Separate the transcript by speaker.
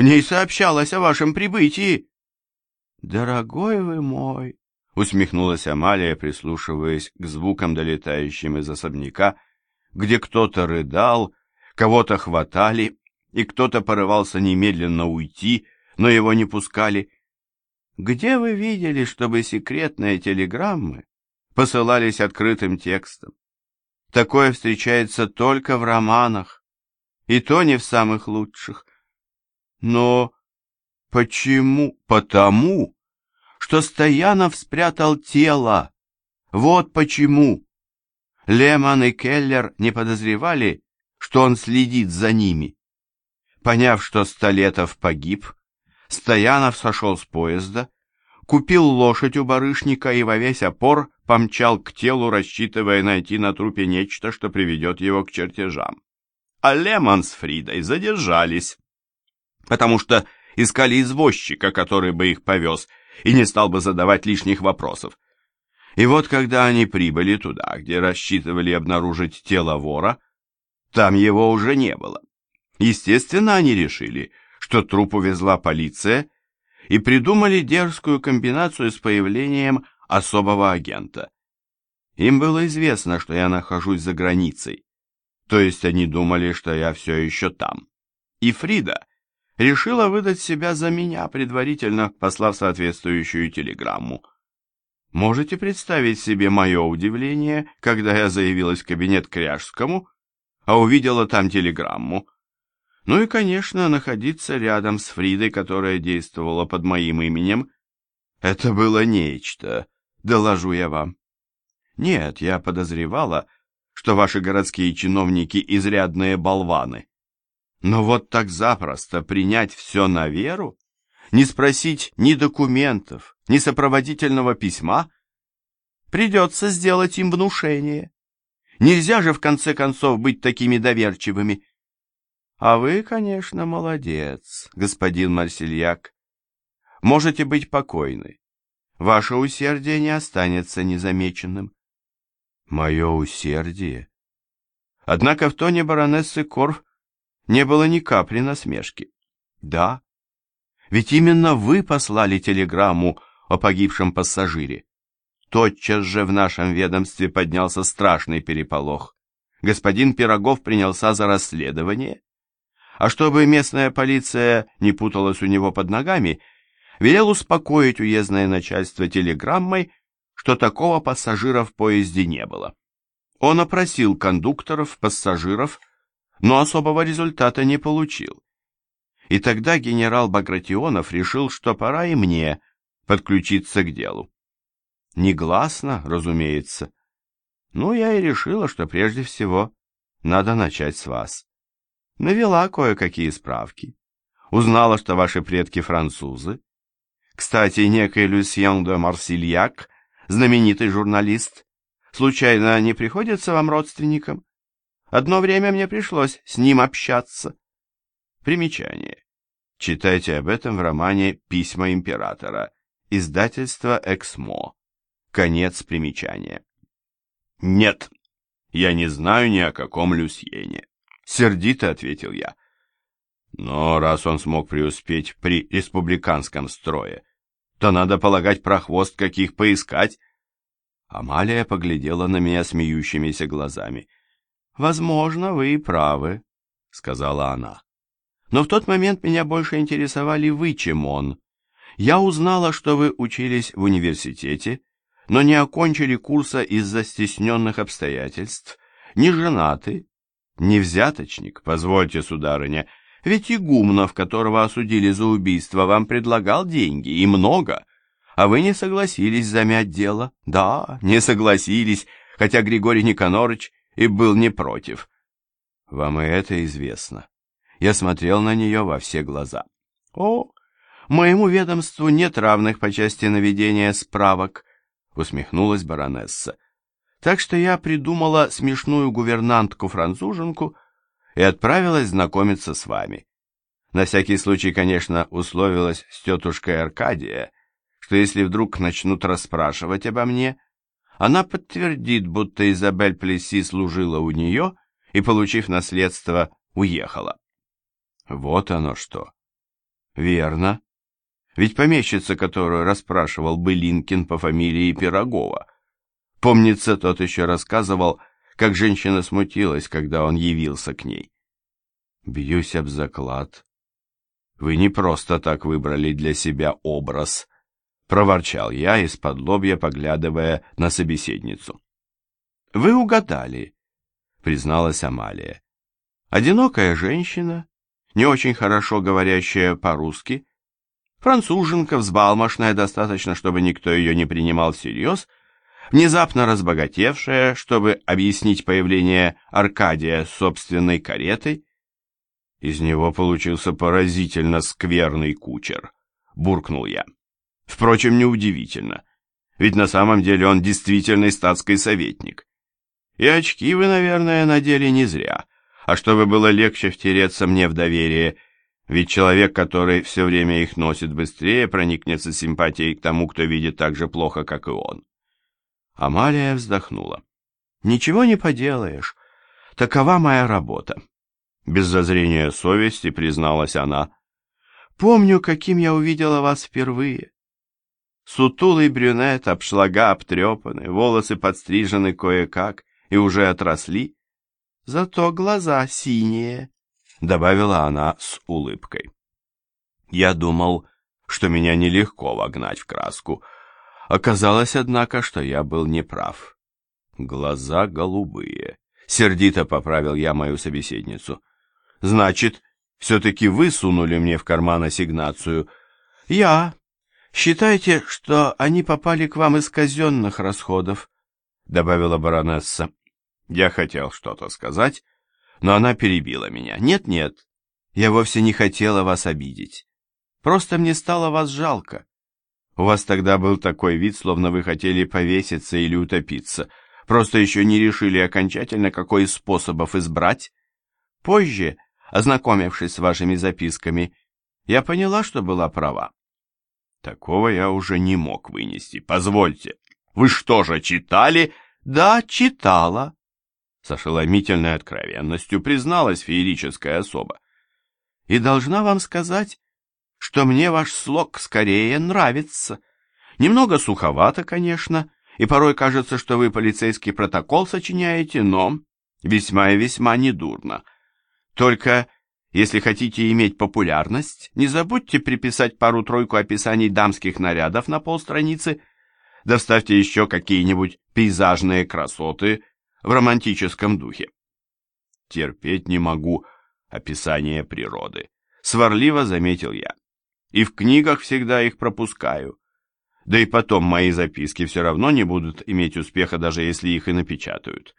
Speaker 1: В ней сообщалось о вашем прибытии. Дорогой вы мой, усмехнулась Амалия, прислушиваясь к звукам, долетающим из особняка, где кто-то рыдал, кого-то хватали, и кто-то порывался немедленно уйти, но его не пускали. Где вы видели, чтобы секретные телеграммы посылались открытым текстом? Такое встречается только в романах, и то не в самых лучших. Но почему? Потому, что Стоянов спрятал тело. Вот почему. Лемон и Келлер не подозревали, что он следит за ними. Поняв, что Столетов погиб, Стоянов сошел с поезда, купил лошадь у барышника и во весь опор помчал к телу, рассчитывая найти на трупе нечто, что приведет его к чертежам. А Лемон с Фридой задержались, потому что искали извозчика, который бы их повез, и не стал бы задавать лишних вопросов. И вот когда они прибыли туда, где рассчитывали обнаружить тело вора, там его уже не было. Естественно, они решили, что труп увезла полиция, и придумали дерзкую комбинацию с появлением особого агента. Им было известно, что я нахожусь за границей, то есть они думали, что я все еще там. И Фрида решила выдать себя за меня, предварительно послав соответствующую телеграмму. Можете представить себе мое удивление, когда я заявилась в кабинет к Кряжскому, а увидела там телеграмму. Ну и, конечно, находиться рядом с Фридой, которая действовала под моим именем, это было нечто, доложу я вам. Нет, я подозревала, что ваши городские чиновники изрядные болваны. Но вот так запросто принять все на веру, не спросить ни документов, ни сопроводительного письма, придется сделать им внушение. Нельзя же в конце концов быть такими доверчивыми. А вы, конечно, молодец, господин Марсельяк. Можете быть покойны. Ваше усердие не останется незамеченным. Мое усердие? Однако в тоне баронессы Корф не было ни капли насмешки. Да, ведь именно вы послали телеграмму о погибшем пассажире. Тотчас же в нашем ведомстве поднялся страшный переполох. Господин Пирогов принялся за расследование, а чтобы местная полиция не путалась у него под ногами, велел успокоить уездное начальство телеграммой, что такого пассажира в поезде не было. Он опросил кондукторов, пассажиров, но особого результата не получил. И тогда генерал Багратионов решил, что пора и мне подключиться к делу. Негласно, разумеется. Ну, я и решила, что прежде всего надо начать с вас. Навела кое-какие справки. Узнала, что ваши предки французы. Кстати, некий Люсьен де Марсильяк, знаменитый журналист, случайно не приходится вам родственником? Одно время мне пришлось с ним общаться. Примечание. Читайте об этом в романе «Письма императора», издательство «Эксмо». Конец примечания. «Нет, я не знаю ни о каком Люсьене», — сердито ответил я. «Но раз он смог преуспеть при республиканском строе, то надо полагать прохвост каких поискать». Амалия поглядела на меня смеющимися глазами. — «Возможно, вы и правы», — сказала она. «Но в тот момент меня больше интересовали вы, чем он. Я узнала, что вы учились в университете, но не окончили курса из-за стесненных обстоятельств, не женаты, не взяточник, позвольте, сударыня, ведь Игумнов, которого осудили за убийство, вам предлагал деньги, и много, а вы не согласились замять дело. Да, не согласились, хотя Григорий Никонорович и был не против. Вам и это известно. Я смотрел на нее во все глаза. О, моему ведомству нет равных по части наведения справок, усмехнулась баронесса. Так что я придумала смешную гувернантку-француженку и отправилась знакомиться с вами. На всякий случай, конечно, условилась с тетушкой Аркадия, что если вдруг начнут расспрашивать обо мне, она подтвердит, будто Изабель Плеси служила у нее и, получив наследство, уехала. Вот оно что. Верно. Ведь помещица, которую расспрашивал Былинкин по фамилии Пирогова. Помнится, тот еще рассказывал, как женщина смутилась, когда он явился к ней. Бьюсь об заклад. Вы не просто так выбрали для себя образ, проворчал я из-под лобья, поглядывая на собеседницу. Вы угадали, призналась Амалия. Одинокая женщина, не очень хорошо говорящая по-русски, француженка, взбалмошная достаточно, чтобы никто ее не принимал всерьез, внезапно разбогатевшая, чтобы объяснить появление Аркадия собственной каретой. Из него получился поразительно скверный кучер, буркнул я. Впрочем, неудивительно, ведь на самом деле он действительный статский советник. И очки вы, наверное, надели не зря, а чтобы было легче втереться мне в доверие, ведь человек, который все время их носит, быстрее проникнется симпатией к тому, кто видит так же плохо, как и он. Амалия вздохнула. «Ничего не поделаешь. Такова моя работа». Без зазрения совести призналась она. «Помню, каким я увидела вас впервые. Сутулый брюнет, обшлага обтрепаны, волосы подстрижены кое-как и уже отросли. Зато глаза синие», — добавила она с улыбкой. Я думал, что меня нелегко вогнать в краску, — Оказалось, однако, что я был неправ. Глаза голубые. Сердито поправил я мою собеседницу. Значит, все-таки вы сунули мне в карман ассигнацию. Я. Считайте, что они попали к вам из казенных расходов, добавила баронесса. Я хотел что-то сказать, но она перебила меня. Нет-нет, я вовсе не хотела вас обидеть. Просто мне стало вас жалко. У вас тогда был такой вид, словно вы хотели повеситься или утопиться. Просто еще не решили окончательно, какой из способов избрать. Позже, ознакомившись с вашими записками, я поняла, что была права. Такого я уже не мог вынести. Позвольте, вы что же, читали? Да, читала. С ошеломительной откровенностью призналась феерическая особа. И должна вам сказать, что мне ваш слог скорее нравится. Немного суховато, конечно, и порой кажется, что вы полицейский протокол сочиняете, но весьма и весьма недурно. Только, если хотите иметь популярность, не забудьте приписать пару-тройку описаний дамских нарядов на полстраницы, доставьте еще какие-нибудь пейзажные красоты в романтическом духе. Терпеть не могу описание природы, сварливо заметил я и в книгах всегда их пропускаю. Да и потом мои записки все равно не будут иметь успеха, даже если их и напечатают.